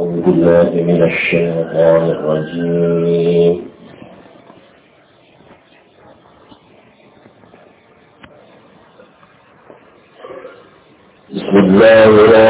أعوذ بالله من الشيطان الرجيم. بسم الله الرحمن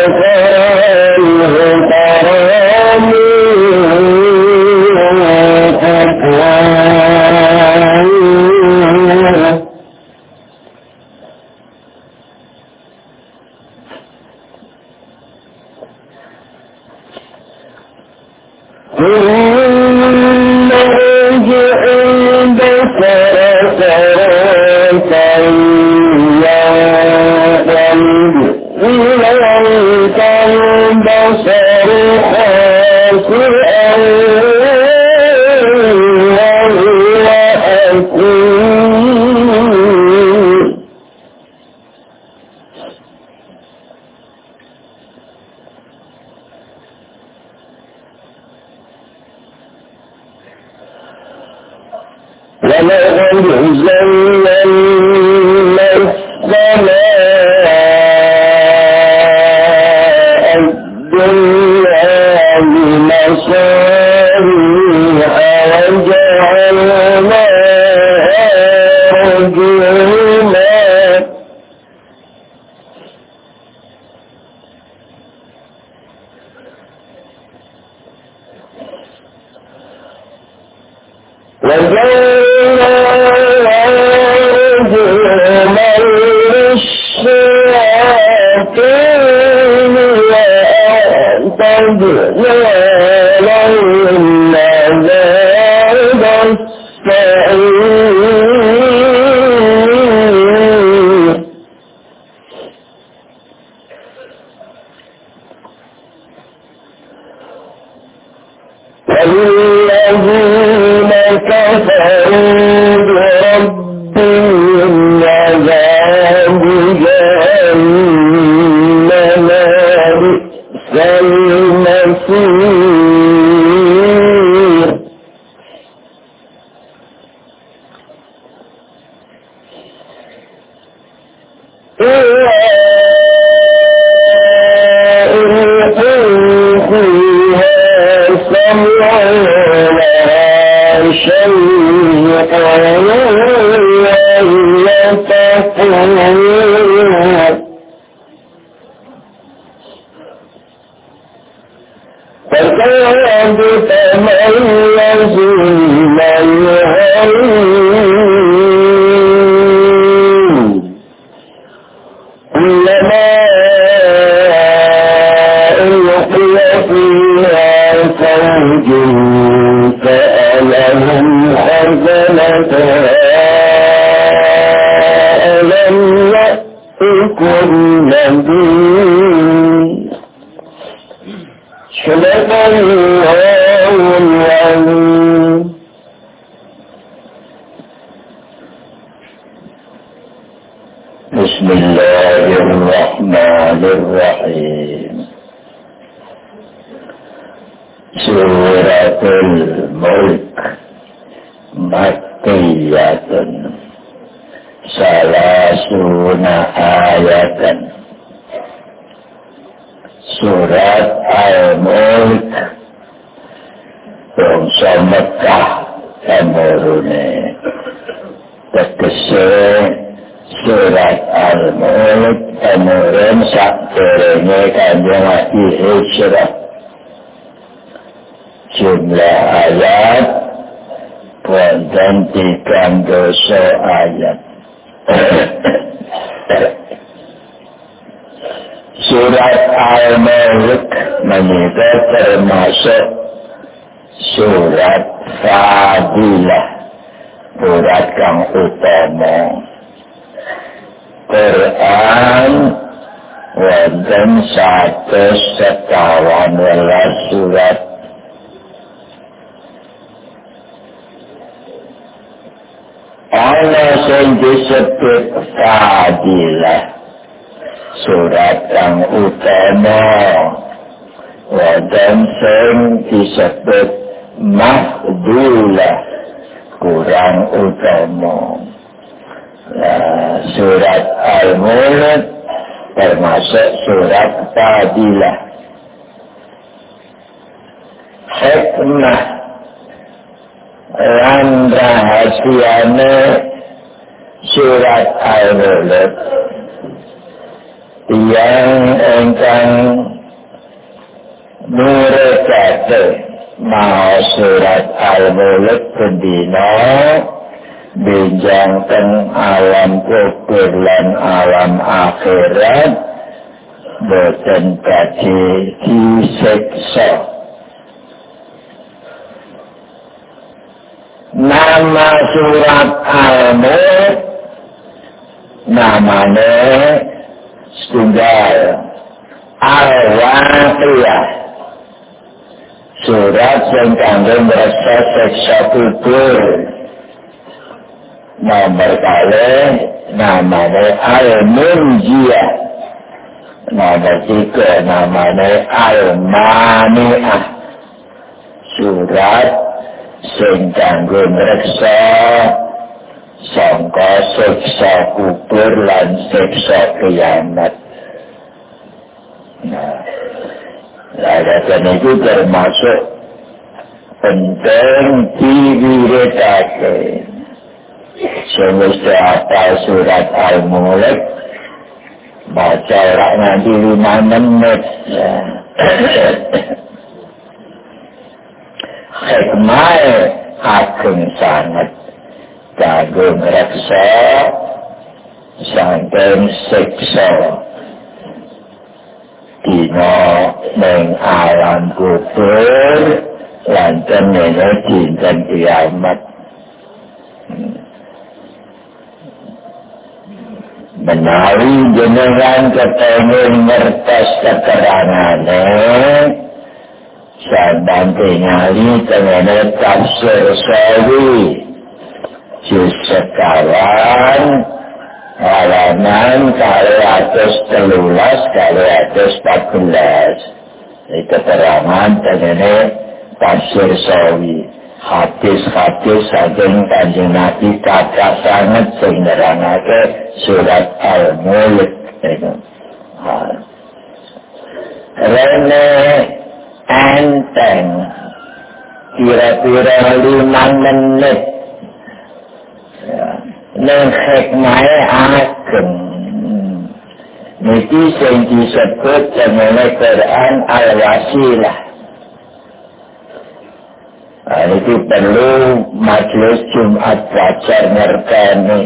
ہے زوجا آية سورة الملك bangsa Mekah temurune tegese surat al-mulk temurun sak derenge kanjeng Nabi hijrah jumlah ayat wonten tigang dosa ayat Surat al-mulk menika termasuk surat fadilah surat kang utama. Quran wonten satu sekawan surat Allah sing disebut fadilah. Surat kang utama. Wonten sing disebut mahdulah. Kurang utama. Nah, surat al-mulk termasuk surat fadilah. Hikmah lan rahasiane surat al-mulk yang engkang muridate mau surat al-mulk pendina benjang teng alam kubur lan alam akhirat boten kaji diseksa nama surat al-mulk namanya setunggal. Al-waqiyah. Surat yang kanggo merasa seksa kubur. Nomor kali namanya al-munjiyah. Nomor tiga namanya al-mani'ah. Surat sing kanggo merasa sangka seksa kubur lan seksa kiamat nah dan itu termasuk penting diwiridake. Semesta apa surat Al-Mulk baca orang nanti lima menit ya. Hikmah agung sangat kagum reksa saking siksa dina ning alam kubur lan temene dinten kiamat. Menawi jenengan kepengen ngertos keterangane sampeyan tingali temene tafsir sawi jus sekawan halaman kali atas telulas kali atas empat belas ini keterangan tenene pasir sawi hadis-hadis saking kanjeng Nabi kakak sangat sehingga surat al-mulk. Itu Rene enteng. Kira-kira lima menit. Nang hikmahe ageng. Niki sing disebut jenenge Quran al-wasilah. Nah, itu perlu majelis Jumat wajar ngerteni.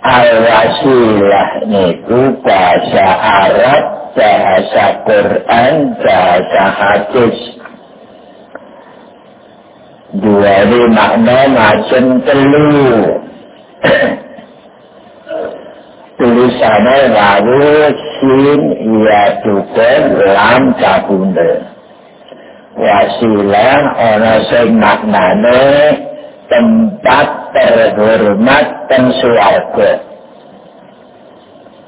Al-wasilah niku bahasa Arab bahasa Quran bahasa hadis. Dua ini makna macam telur tulisannya lalu sin ya tuken lam kabunda. Wasilah ono sing maknane tempat terhormat dan suarga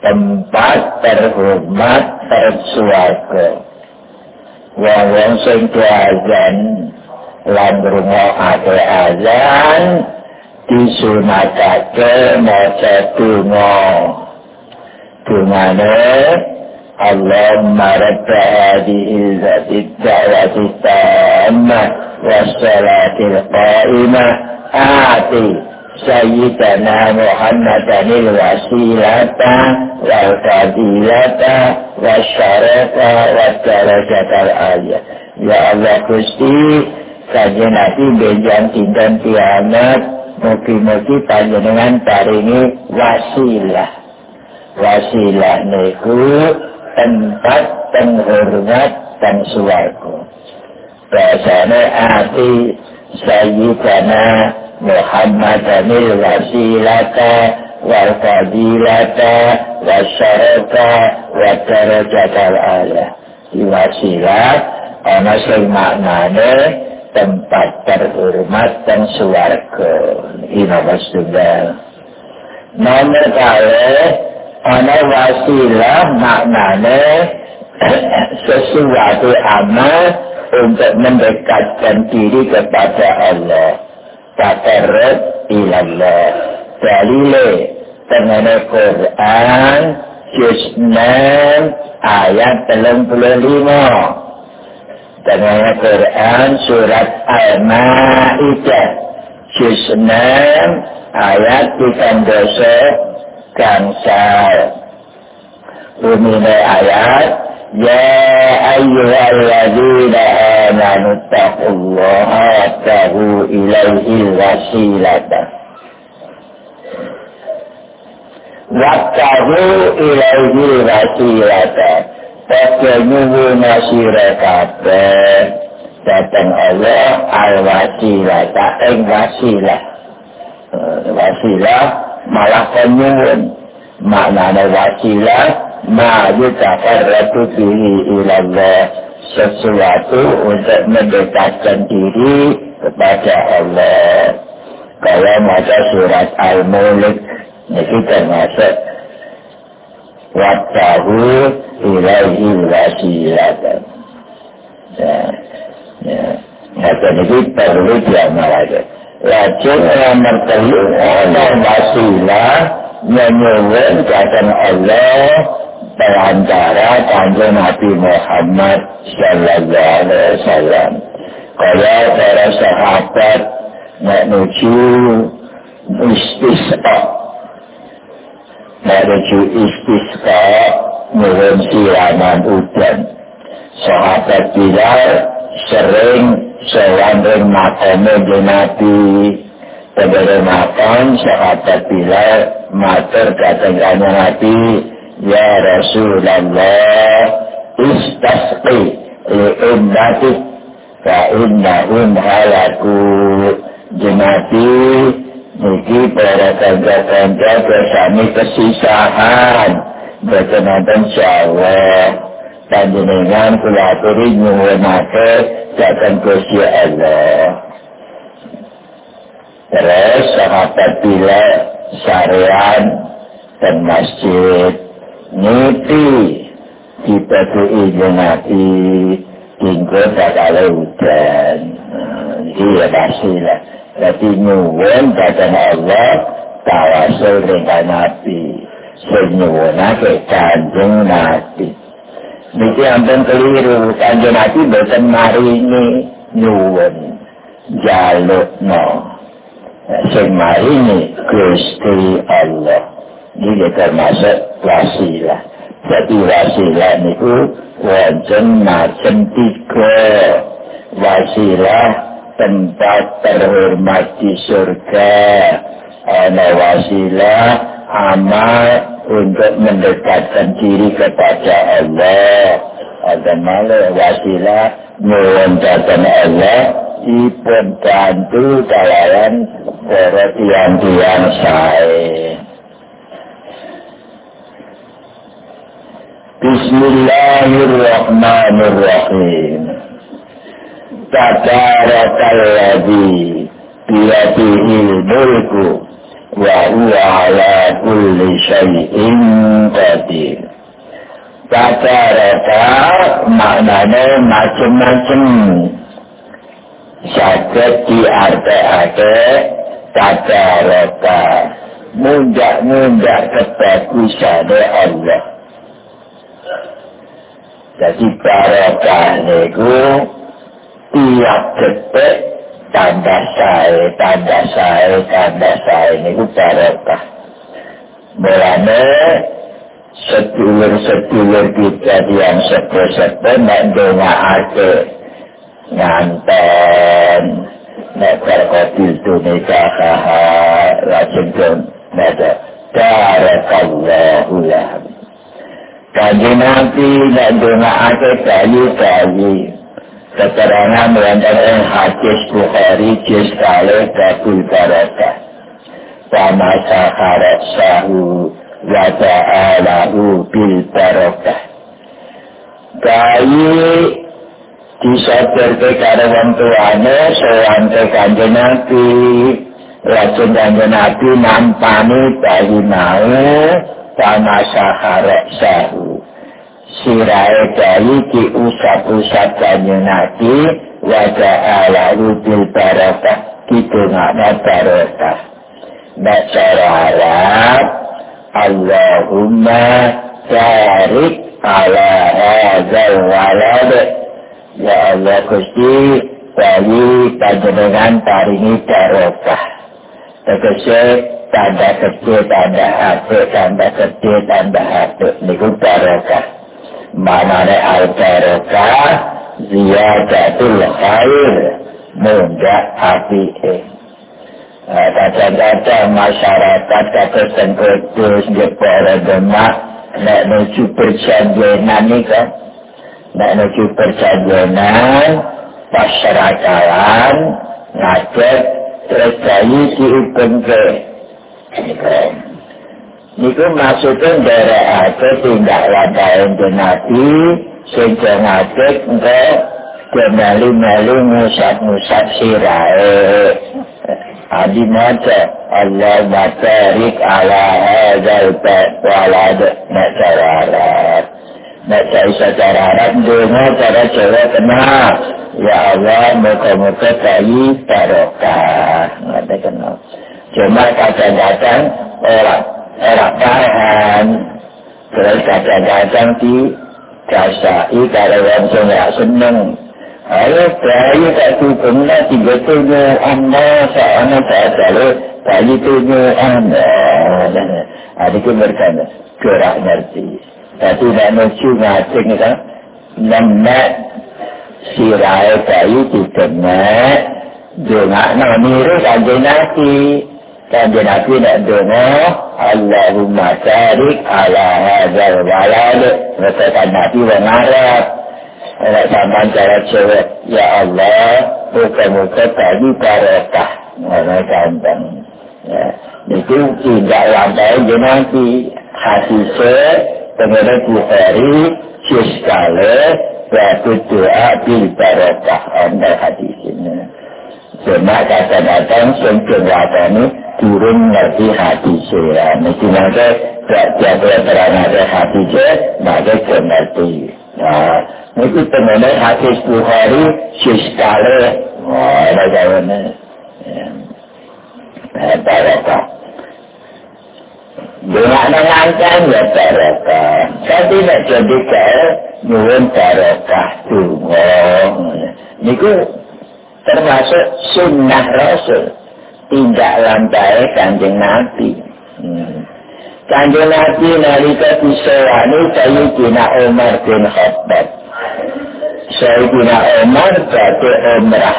tempat terhormat tersuarga wong-wong sing diazan lan ngrungokake azan disunatake maca donga. Dungane Allahumma rabba hadhihi al-da'wati tammah was-salati al-qa'imah ati sayyidana Muhammadan al-wasilata wal-fadilata wasyarata wa-darajat al-ayat. Ya Allah Gusti Kaji Nabi benjang dindan kiamat Mugi-mugi panjenengan paringi wasilah. Wasilah niku tempat penghormat dan suarga Bahasanya hati Sayyidana Muhammadanil wasilata wal fadilata wasyarata wa darajatal ala di wasilah ana sing maknane tempat terhormat dan suarga ini nama tunggal nomor kali ana wasilah maknane sesuatu amal untuk mendekatkan diri kepada Allah takarrub ilallah. Dalile tengene Quran 6 ayat 35 tengene Quran surat Al-Maidah 6 ayat 13 gangsal. Umine ayat يا أيها الذين آمنوا اتقوا الله وابتغوا إليه الوسيلة وابتغوا إليه الوسيلة Pokoknya nasira kabeh datang Allah al wasilah tak ing wasilah wasilah malah penyuwun maknanya wasilah ma yutakarratu bihi ilallah. Sesuatu untuk mendekatkan diri kepada Allah. Kalau maca surat Al-Mulk ini termasuk. Watahu ilaihi wasilatan. Ya ya. Maka ini perlu diamalkan. Lajeng nomor telu, ana wasilah menyuwun kata Allah perantara kanjeng Nabi Muhammad sallallahu alaihi wasallam. Kaya para sahabat nuju istisqa. Nak nuju istisqa nyuwun siraman udan. Sahabat Bilal sering selang makame Nabi Sebelum makan, sahabat Bilal matur datang Nabi Ya Rasulullah Istasqi Li ummatik Fa innahum halaku Jenati Niki para tanda-tanda Bersami kesisahan. Berkenaan syawah Panjenengan kulaturi nyuwunake Datang kursi Allah. Terus sahabat bila syarian dan masjid niti dibagi jenati tinggal bakal hujan. Iya pasti lah. Jadi nyuwun kata Allah tawasul dengan Nabi senyuwun ke kanjeng Nabi. Niki ampun keliru. Kanjeng Nabi bosan mari ini nyuwun. Jaluk no sing mari ini Gusti Allah ini termasuk wasilah. Jadi wasilah itu wajan macam tiga. Wasilah tempat terhormat di surga. Ada wasilah amal untuk mendekatkan diri kepada Allah. Ada malah wasilah mewanjakan Allah ipun bantu kalian para tiang-tiang saya. Bismillahirrahmanirrahim. Tabarakalladzi biyadihi mulku wa huwa ala kulli syai'in qadir. Rata-rata maknanya macam-macam sakit diartiake rata-rata mudah-mudah kebagusan Allah jadi barokah niku tiap detik tambah saya, tambah saya, tambah saya niku barokah. Mulane sedulur-sedulur kita yang sepo-sepo nak doaake nganten nek berkotil tu nikah lajeng pun nada barakallahu lahum Kaji nanti nak doaake kayu-kayu keterangan yang hadis Bukhari juz kali kabul barakah. Sama saharat sahu wa ta'alahu bil barakah. Kayi disadar ke karo wong tuane sowan ke kanjeng Nabi. Lajeng kanjeng Nabi nampani bayi mau sama saharat sahu sirahe bayi diusap-usap kanjeng Nabi wajah alalu bil barakah didungakna barakah Nek cara Arab Allahumma barik ala hadzal walad. Ya Allah Gusti bayi panjenengan paringi barakah tegese tanda kecil tanda hati tanda kecil tanda hati niku barakah manane al-barakah ziyadatul khair mundak api eh kadang-kadang masyarakat kata sengkutus jepara demak nak nuju perjanjianan ni kan nak nuju perjanjianan pasyrakalan ngajak terus bayi dihukum ke Niku maksudnya dari aku tindak lantai untuk Nabi sehingga ngatik untuk kembali-mali musab-musab sirai. Adi maca Allah matarik ala hadal walad nak cara Arab. Nak cari secara Arab dengar cara cara kenal. Ya Allah muka-muka kayi barokah. Nggak kenal. Cuma kadang-kadang orang orang tahan terus kadang-kadang di kasai kalau orang semua senang. Ayo bayi tak tukung lah tiga tujuh anda seana tak selalu bayi tujuh anda adik itu berkata gerak ngerti. Tapi nak nucu ngacing kan nenek sirai bayi di tengah Jangan nak niru kanjeng Nabi. Kanjeng Nabi nak dengar Allahumma tarik ala hadzal walad kata Nabi wa ngarap Nak sama cara cewek Ya Allah Muka-muka tadi barakah Mana kandang ya. Itu tidak lantai je nanti Hati saya Pengenan Bukhari Ciskale Batu doa bil barakah Anda hadis ini. Cuma kata-kata Sungguh wakani turun ngerti hati saya. Mesti nanti tidak terang ada hati saya, maka saya ngerti. Nah, itu temennya hati sepuluh hari, sekali. Wah, ada jawabannya. Ya, barokah. Dengan mengancam ya barokah. Tapi nak jadi kaya, nyuwun barokah tunggu. Niku termasuk sunnah rasul. Tidak lantai kanjeng Nabi. Hmm. Kanjeng Nabi nalika disewani Sayyidina Umar bin Khattab. Sayyidina Umar berarti umrah.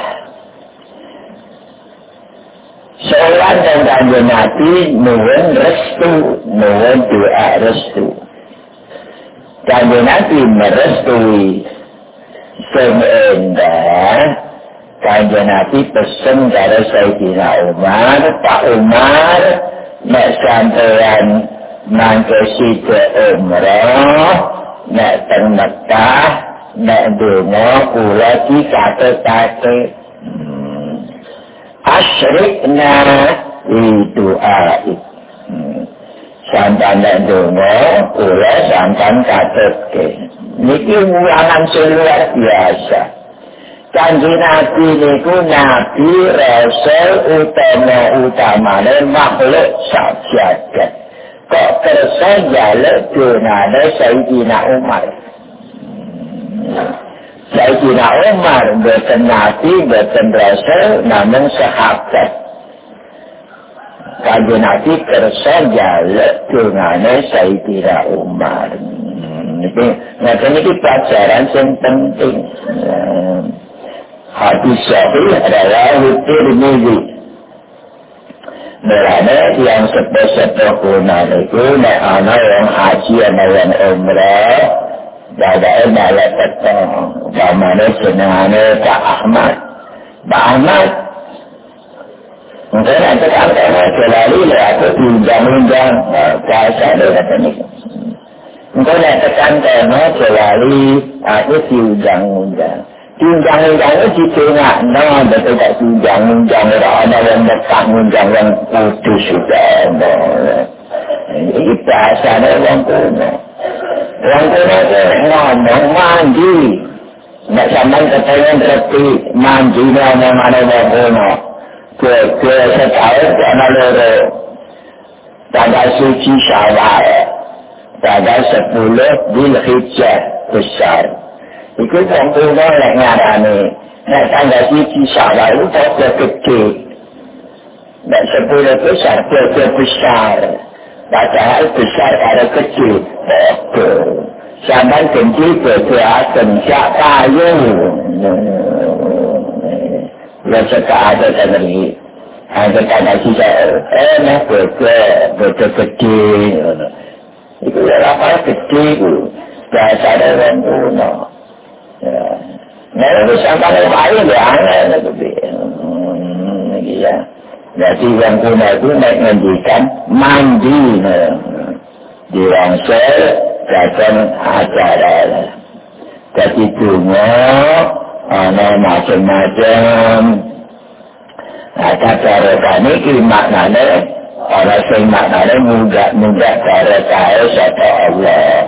Sholat dan kanjeng Nabi nuwun restu, nuwun doa restu. Kanjeng Nabi merestui sing endah Kanjeng Nabi pesen dari Sayyidina Umar, Pak Umar, nek sampeyan mangkesi ke umrah, nek teng Mekah, nek dungo kula ki kate-kate. Hmm. Asyrikna itu aik sampai dongo kula sampai ke niki ulangan luar biasa Kanji Nabi niku Nabi Rasul utama utamane makhluk sajagat. Kok kersa jaluk dunane Sayyidina Umar. Sayyidina Umar bukan Nabi, bukan Rasul, namun sahabat. Kanji Nabi kersa jaluk dunane Sayyidina Umar. Ini, ini pelajaran yang penting. Hadis sahih adalah Tirmidzi. Merana yang sepesepe kuna itu nek ana yang haji ana yang umrah. Dadai bala petang Bagaimana senangnya Pak Ahmad? Pak Ahmad Mungkin nanti kata selalu lah aku diundang-undang dia kata ni Mungkin nanti kata selalu aku diundang-undang Undang-undangnya ditengah, nah betul tak undang-undang ada yang dekat undang yang putus sudah ada. Ini bahasanya orang kuno. Orang kuno itu ngomong mandi. Nak sampai kepengen reti mandi ngomong mana orang kuno. Ke setahun ke anak loro. Pada suci syawal. Pada sepuluh bil hijab besar. Iku wong tuwa lek ngarani nek tangga siji salah itu padha gede. Nek sepuluh besar padha besar. Padahal besar ada kecil. Betul. Sampai genci berdoa sak kayu. Ya seka ada tadi. Ada tanda sisa. Eh, nah, betul. Betul gede. Itu ya apa gede itu. Biasa ada orang tua. Nah, itu sampai yang lain ya aneh itu. Ya. Jadi yang punya itu menghentikan mandi. Di rangsel datang acara. Jadi dunia, ada macam-macam. Nah, cara kami ini maknanya, orang yang maknanya mudah-mudah cara kaya satu Allah.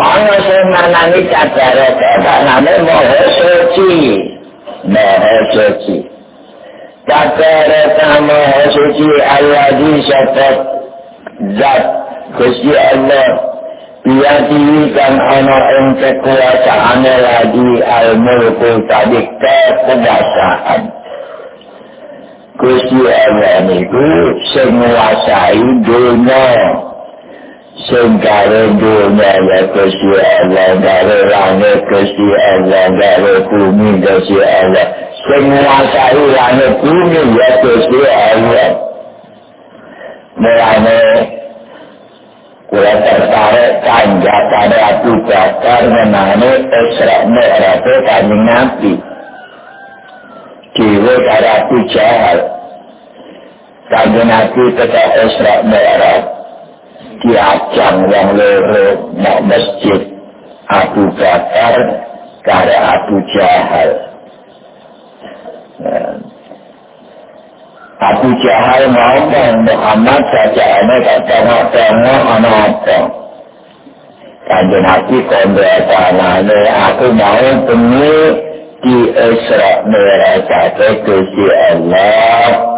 Ana sing manani kadare kadane moho suci. Moho suci. Kadare kamo suci Allah di syatat zat Gusti Allah. Biadi kan ana ing kekuasaane lagi al-mulku tadi kekuasaan. Gusti Allah niku sing nguasai dunia sing gawe dunia ya Gusti Allah gawe langit Gusti Allah gawe bumi Gusti Allah nguasai langit bumi ya Gusti Allah. Mulane kula tertarik tanjakan Abu Bakar menane Isra Mi'raj kanjeng Nabi. Dewa karo Abu Jahal. Kanjeng Nabi tetap Isra Mi'raj diajang yang loro nak masjid Abu Bakar kare Abu Jahal. Abu Jahal ngomong Muhammad saja ini tak tengok-tengok apa. Kanjeng Nabi kondo tanahnya aku mau bengi di Isra Merah Gusti Allah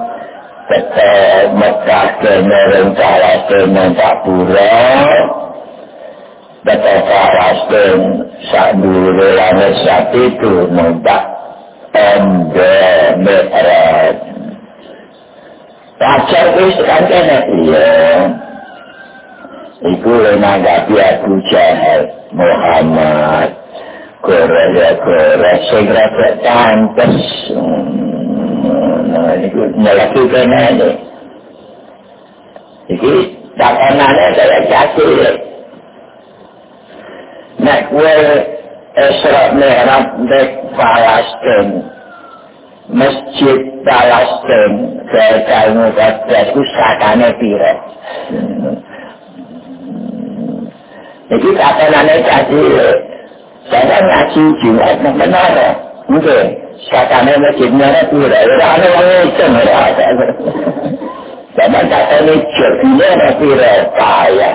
kata Mekah kena rencana kena tak pura kata Farastin saat dulu langit saat itu Ende Mi'raj Pacar sekarang kena iya Iku menanggapi Abu Jahal Muhammad Korea segera tertantes itu melakukan ini. Jadi, tak kenalnya saya jatuh. Nak kue Esra Merah dek Palestin. Masjid Palestin. Saya tahu kata itu sakane pira. Jadi tak kenalnya jatuh. Saya ngaji Jumat benar. Mungkin. Sakane masjidnya itu ora ana wong ngeceng ora Sama kata ini jadinya tapi repaya.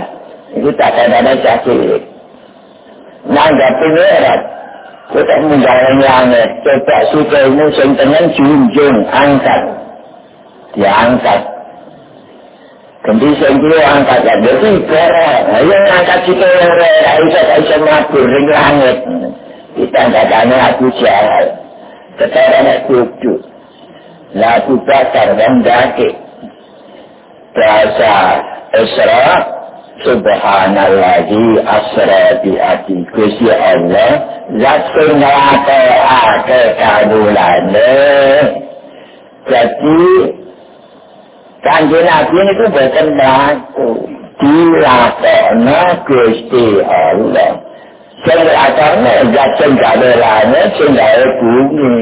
Itu tak ada sakit. Nanggap pengerat. Kita menjalani langit. Coba suka ilmu sentengan junjung. Angkat. Diangkat. Ganti sendiri angkat. Jadi kira. Yang angkat kita yang rela. Bisa bisa mabur. Ring langit. Kita tak tanya aku jahat. Ketaranya duduk. Lagu bakar dan dakik. bahasa Isra Subhanallah asra bi ati Gusti Allah zat sing ngake kadulane jadi kanjeng Nabi itu boten ngaku dilakone Gusti Allah sing lakone sing kadulane sing gawe bumi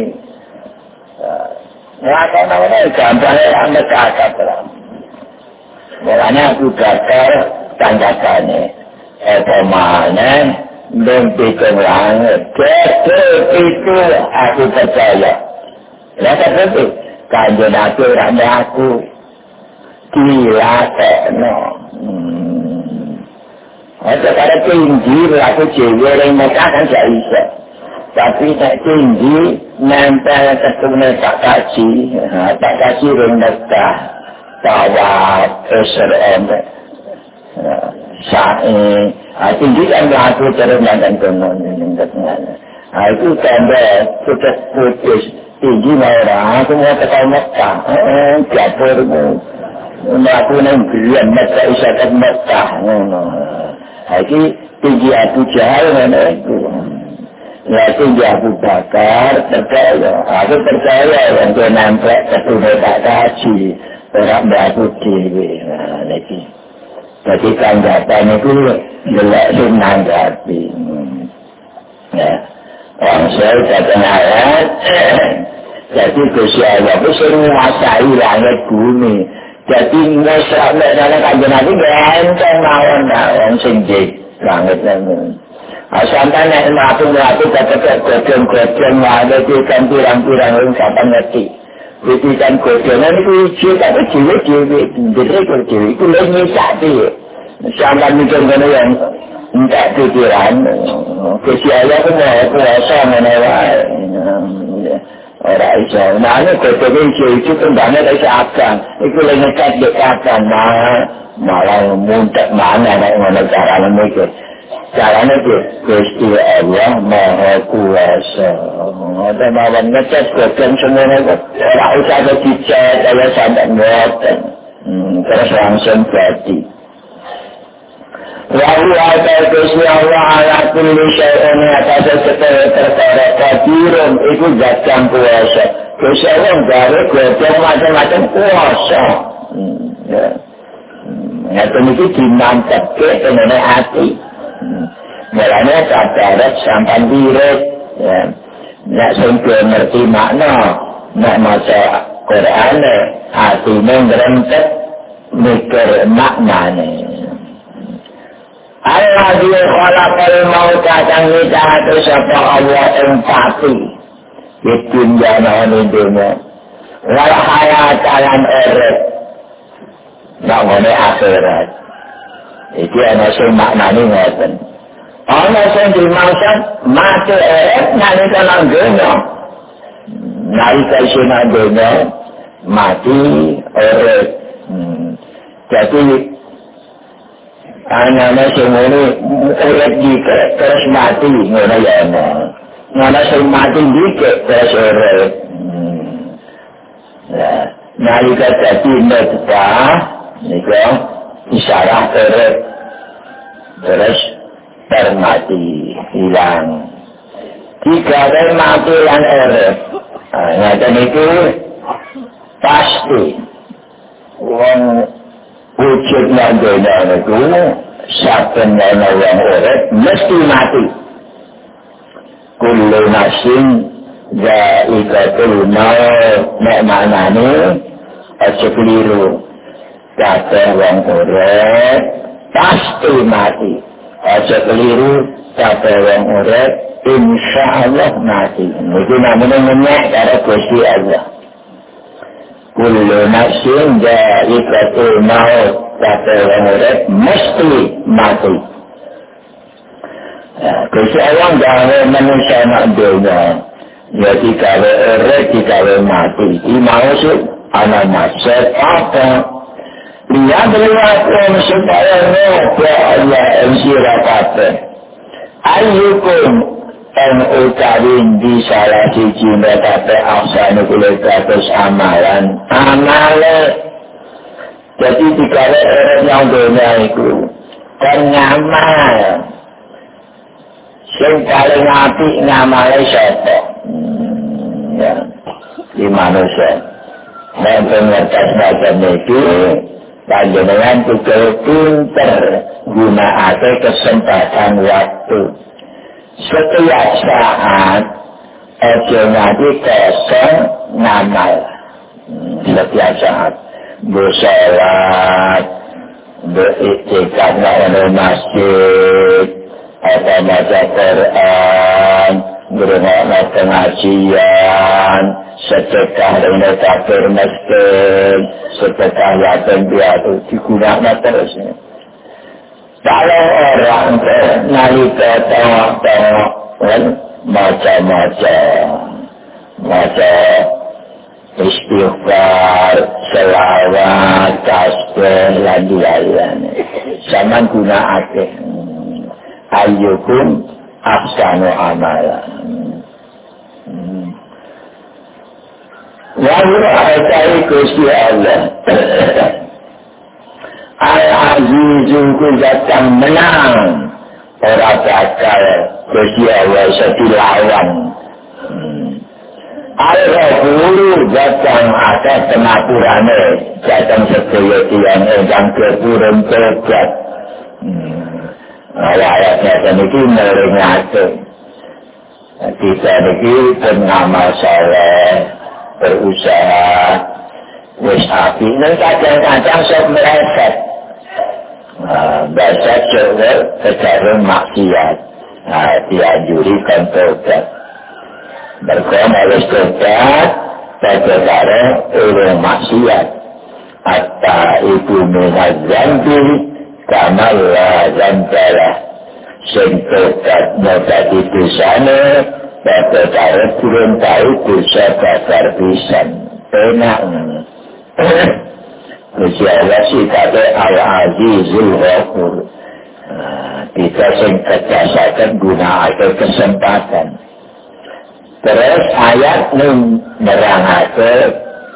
lakone gampang ame kakak Makanya aku bakar tanggapannya. Apa mana mimpi langit. Betul itu aku percaya. Lihat itu. Kanjeng Nabi rame aku. Gila kena. Hmm. Ada pada tinggi berlaku cewek yang mereka kan tidak bisa. Tapi tak tinggi nempel ketemu tak kasih. Tak kasih rendah. tawat SRM sa'i. Tinggi kan laku terima dan nah itu tanda putus putus. Tinggi merah aku mau ke Mekah eh jatuhmu melakukan bilian Mekah isa ke Mekah nah itu tinggi aku jahal mana itu ya tinggi aku bakar percaya aku percaya yang dia nampak ketemu tak kaji ora mbatu dhewe niki. Dadi tanggapan iku jelek sing nanggapi. Ya. Orang saya kata ayat, jadi Gusti Allah itu sering menguasai langit bumi. Jadi ngesrak dalam kajian Nabi ganteng mawon mawon sing di langit ini. Sampai nek melaku melaku kata kata godong godong ada di kan pirang pirang orang sampai ngerti. Witikan kodonan itu hijau, tapi dewe-dewe. Jadi kalau dewe itu lebih nyesak dia. Sampai mikir mana yang entah pikiran. Kesi Allah itu mana Orang iso. Nah, ini kodonan hijau itu kembangnya dari seakan. Itu lebih nyesak di seakan. Nah, malah muntah mana nak mana cara memikir. Caranya itu Gusti Allah Maha Kuasa. Ada mawon ngecat bagian semuanya kok. Tak usah ada dicat, ada sampai ngoten. Terus langsung jadi. Wahu ada Gusti Allah ala kulli syai'un atas setiap perkara kadirun itu zat yang kuasa. Gusti Allah dari gojong macam-macam kuasa. Hmm, ya. Hmm, ya, itu dimantap ke mengenai hati. Mulanya kadarat sampai direk. Ya. Nak sempil ngerti makna. Nak maca Quran hatinya ngerentet mikir maknanya. Allah dia khalaqal maut kang nyipta sapa Allah ing pati. Iki jana ini dunia. Wal hayat alam eret. Nak ngene akhirat. Iki ana sing maknane ngoten. Ana sing dimaksud mati nalika nang donya. Nalika sing nang donya mati. Hmm. Jadi ana sing ngene eret iki terus mati ngono ya ana. Ana sing mati iki terus eret. Hmm. Nalika dadi mati nika isyarah terus terus termati hilang jika ada mati yang erek nah itu pasti uang wujud yang dunia itu siapa yang yang erek mesti mati. Kullu nasin Zaikatul maut. Nek maknani Aja keliru. Kabeh wong urip pasti mati. Aja keliru kabeh wong urip insyaallah mati. Iki namanya menyek karo Gusti Allah nafsin dha'iqatul maut kata orang urip mesti mati. Kasi orang jangan manusia nak dunia. Ya dikawe urip, dikawe mati. Di maksud anak masa apa? Lihat lihat orang supaya Nopo Allah yang sirakatnya Ayyukum en utawin di salah siji metape aksane kulit katus amalan. Amale. Jadi dikale eret yang dunia itu. Kan ngamal. Sing paling api ngamale siapa? Hmm, ya. Di manusia. Dan pengertas macam itu panjenengan juga pinter gunakake kesempatan waktu setiap saat ojo nanti kosong ngamal. Setiap saat bersolat beriktikad di masjid. Atau baca Quran. Berumah pengajian. Sedekah dengan kafir masjid. Sedekah yatim piatu. Digunakan terusnya kalau orang nalika tengok-tengok kan macam-macam macam istighfar selawat tasbih lagi lain zaman guna ake. Ayyukum ahsanu amalan. Lalu ayat-ayat Gusti Allah Al-Azizu ku datang menang. Orang bakal Allah seti lawan. Hmm. Al-Rahulu datang ada pengapurannya. Datang sedaya tiang kepurun tobat. Hmm. Ayat-ayatnya ini meringati. Kita ini pengamal soleh, berusaha, wis api. Dan kadang-kadang sok meleset. bahasa Jawa secara maksiat. Nah, dianjurikan tobat. Berkuam oleh tobat pada cara orang maksiat. Atta ibu minat la zambalah. Sing tobat nyata di dosane pada cara turun tahu dosa bakar pisan. Enak Gusti Allah sikate Al-Azizul Ghafur. Kita sing kecasakan gunakake kesempatan. Terus ayat ini nerangake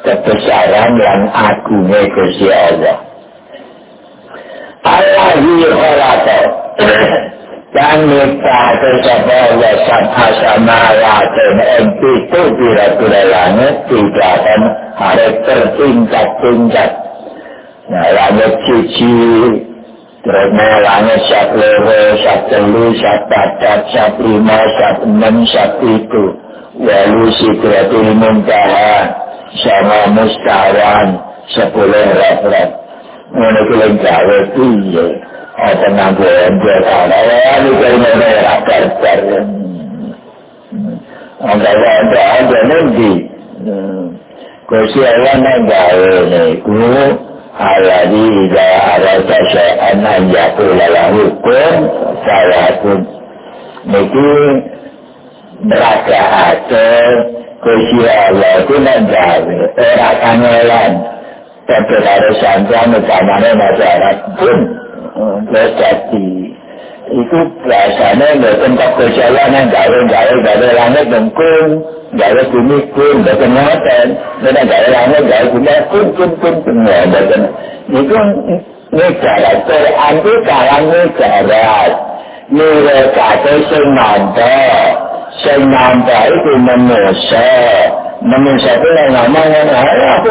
kebesaran dan agungnya Gusti Allah. Al-Azizul Ghafur. Dan minta kesapa Allah sabha samawatun yang itu kira-kira langit tidak akan harus tertingkat-tingkat Nah, langit cici, terus langit sat loro, sat telu, sat padat, sat lima, sat enam, sat itu. Walu sikratul muntaha, sama mustawan, sepuluh rap-rap. Ini kuling Apa nanggu ente kana, wali kaya merah karbar. Angka wanda anda nanti. Kusi Allah nanggawe nih, alladhi idza arada syai'an an yaqula lahu kun fayakun niki berada Kusi Allah itu menjadi orang kangelan tapi harus sampai utamanya masyarakat pun berjati itu biasanya nggak tempat perjalanan gawe-gawe gawe langit mengkung gawe bumi pun bukan ngoten dan gawe langit gawe bumi pun pun pun pun bukan itu negara itu kalang negara. Sing nampak Sing nampak itu manusia. Manusia itu yang ngomong Aku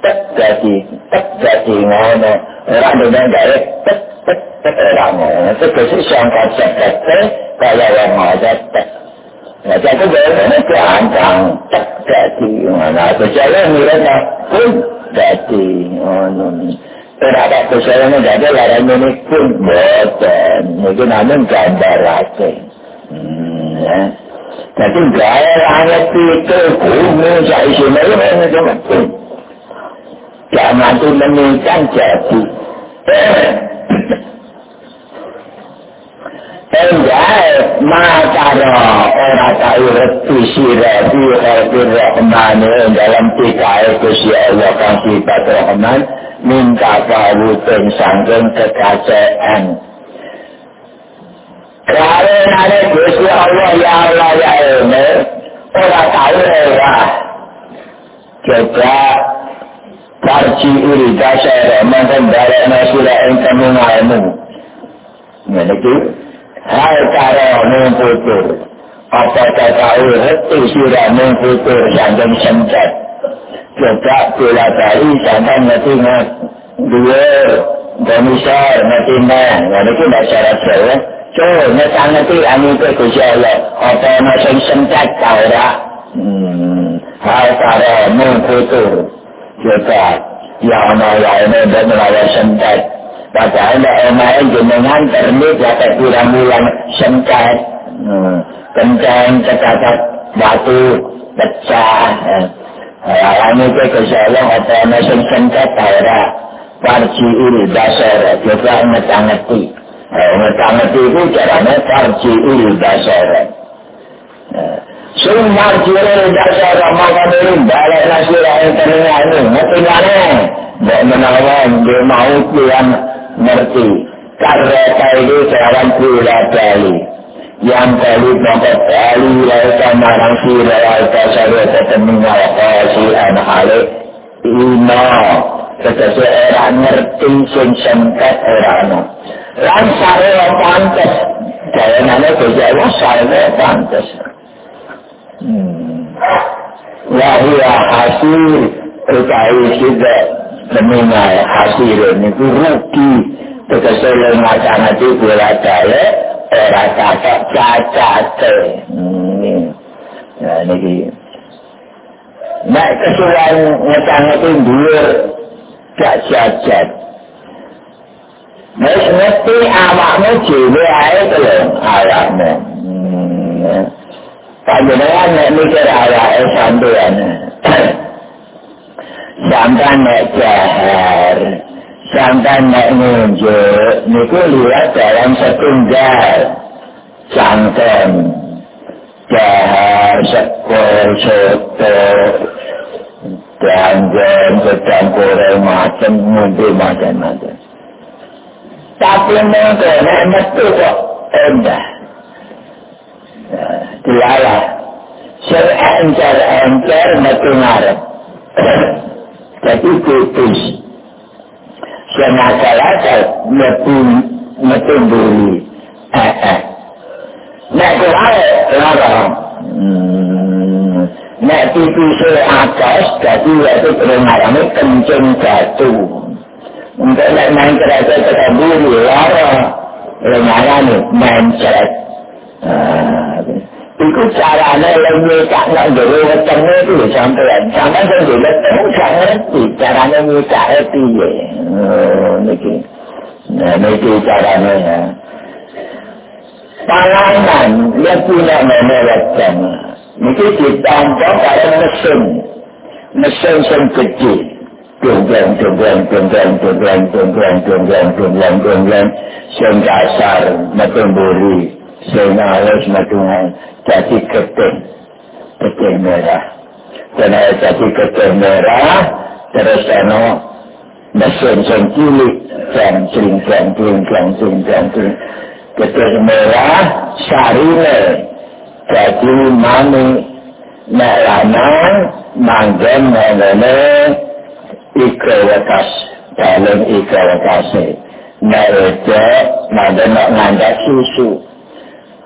gak ingin kadang Tak jadi ngono Tak jadi Tak jadi ngono Orang dengan gaya Tak tak tak orang ngono Itu kesih sangka cepat Kaya yang ada Tak Nah, jadi bagaimana gampang tak jadi mana percaya mereka pun jadi mana Tidak ada percaya jadi larang ini pun boten. Mungkin namun gambar lagi. Hmm, ya. Jadi gaya langit itu bumi saya isi mana cuma pun. Jangan tu menikah jadi. Enggak, makara orang tahu reti sirabi khatir rahman dalam tiga itu si Allah kan sifat rahman minta kawutan sangking kekacaan. Kalau ada Gusti Allah ya Allah ya Kita Parci iri dasar mantan darah nasilah yang kami ngalamu. Jadi, hal cara memputur. Apa tahu hati sirah memputur sampai semcat. Kita bila tadi sampai nanti dua komisar nanti nah. Jadi, kita syarat saya. So, nanti nanti anu ke kusyala. Apa masih semcat kau dah. Hmm, hal cara memputur. Juga ya ana ya ini dan melawan sempat pada anda email jenengan termit ya kurang bulan sempat kencang kecacat batu pecah ini ke kesalah apa nasi sempat pada parci ini dasar juga ngetangeti ngetangeti itu caranya parci ini dasar Sumar jire dasar ramakan ini balik nasi rakyat telinga ini. Ngerti mana? Bok menawan di maut yang ngerti. Karena ini seorang pula bali. Yang bali bangkat bali laika marang sira laika sarwa teteminga wakasi anak alik. Ina. Ketasa era ngerti sing sempat erana. Lan sarwa pantas. Kaya nana kejawa sarwa pantas. Wahia hasil terkait juga menilai hasil ini itu rugi. Kekeselan macam itu bila saya era kata cacat nah ini Nah, kesulitan ngecang itu dulu gak cacat. Nah, ngerti awakmu jiwa itu loh, awakmu. Panjenengan nek mikir awake sampean sampean nek jahar sampean nek nunjuk niku lihat dalam setunggal. Cangkem jahar sekol soto sedang goreng macam mumpi macam-macam tapi mungkin nek metu kok endah dilalah sir encer encer metu ngarep. Jadi putus senasalah metu metu buri eh eh nek kuwae larang nek pipi se atas jadi itu pengarane kencing jatuh untuk nek main kereta kereta buri larang Iku caranya yang nyekak nak jadi wetengnya itu sampai sampai saya juga tahu saya ngerti caranya nyekak itu ya. Oh, niki. Nah, niki caranya ya. Panganan yang punya nama weteng. Niki ditampung pada mesin. Mesin yang kecil. Tunggang, tunggang, tunggang, tunggang, tunggang, tunggang, tunggang, tunggang, yang dasar, mesin buri. Sehingga harus metungan jadi getih getih merah dan jadi getih merah terus ano mesin yang cilik dan sering dan sering dan sering dan sering getih merah sarine jadi mami nek lanang manggen ngene ika wakas dalam ika wakase nek wedok manggen ngandak susu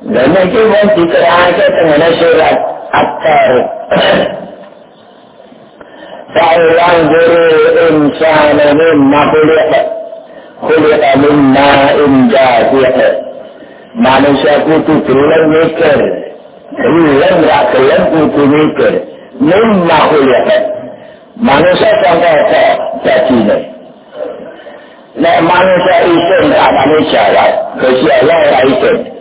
Dan itu yang dikerahkan dengan surat At-Tariq. Fa'ulang guru insan mimma khuliqa. Khuliqa mimma injadiqa. Manusia kutu belum mikir. Belum tak belum kutu mikir. Mimma khuliqa. Manusia sampai apa? Jadi ini. Nek manusia isin tak manusia lah. Kesialah lah isin.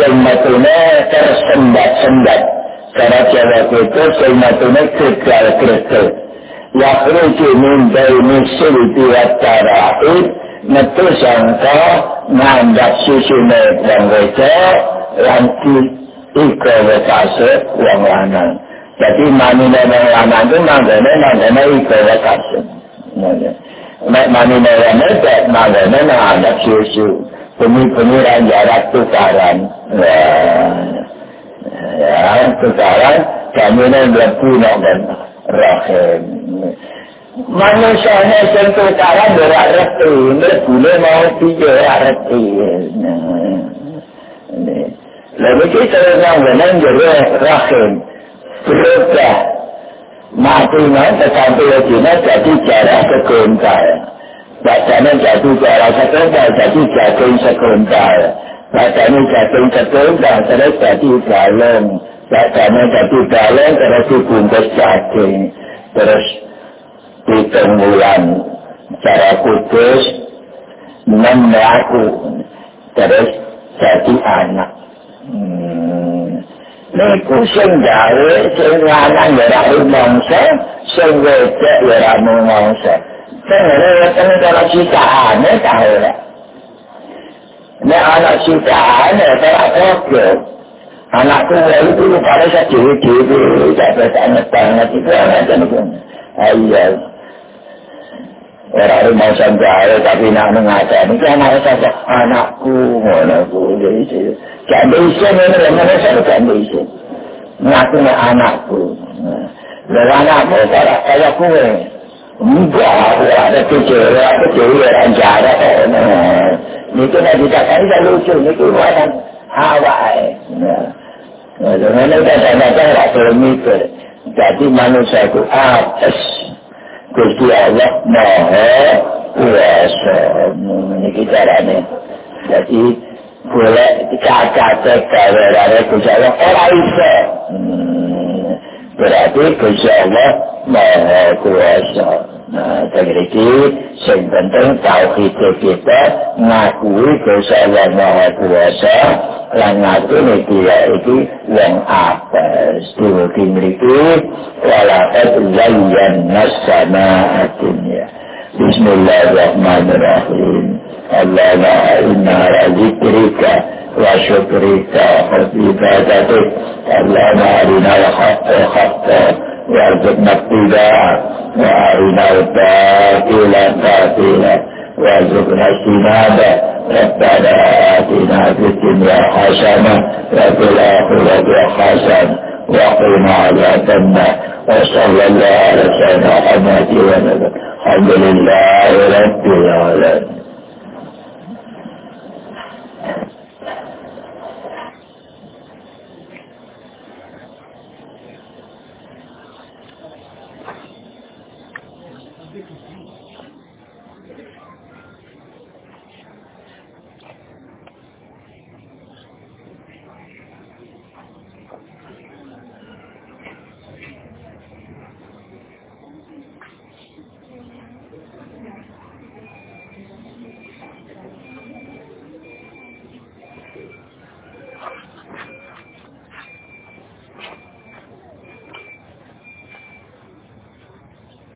Yang metune tersendat-sendat. Cara jawa itu yang metune kegal-kegal yakhruju min baini sulbi wa tara'id metu sangka nganggap susune wong wedok lan iko wekase wong lanang. Jadi manine wong lanang itu manggane manggane iko wekase Nek mani newa nedek, manggane nganggap susu Bumi-bumi ranjarat tukaran Ya, tukaran Kami ini lebu nongkan rahim manusianya yang terkara berarti boleh mau tiga arti lalu kita orang benar jadi rahim berubah mati nanti tetapi lagi jadi cara sekuntar bacanya jadi cara sekuntar jadi jatuh sekuntar bacanya jatuh sekuntar terus jadi galon bacanya jadi galon terus dibungkus jatuh terus bulan cara kudus melaku terus jadi anak. Niku sing gawe sing lanang ya ra mangsa sing wedok ya ra mangsa. Sing ora kene cara citane ta ora? Nek anak citane ta apa anakku itu pada saya dewi-dewi tidak banget banget itu anak-anak ayo Orang mau sampai tapi nak mengatakan ini anak saya anakku, anakku jadi itu. Jangan bisa ni ni mana saya jangan bisa. Mengaku ni anakku. Lalu anakmu kalau saya kue. Enggak, ada kecil, ada kecil, ada jara. Ini tu nak dikatakan ini lucu, ini tu macam hawa. Dengan itu kadang-kadang tak termikir. Jadi manusia itu atas. Gusti Allah Maha Kuasa. Ini boleh cacat gawe-gawe Gusti Allah ora iso. Hmm. Berarti Gusti Allah Maha Kuasa. Nah, jadi ini yang penting tauhid kita ngakui Gusti Allah Maha Kuasa lan ngakui dia itu yang apa? Dulu dimiliki walakat zayyan nasana dunia. Bismillahirrahmanirrahim. اللهم إنا على ذكرك وشكرك وحسن عبادتك اللهم أرنا الحق حقا وارزقنا اتباعه وأرنا الباطل باطلا. وارزقنا اجتنابه. ربنا آتنا في الدنيا حسنة وفي الآخرة حسنة. وقنا عذاب النار. وصلى الله على سيدنا محمد وسلم. الحمد لله رب العالمين.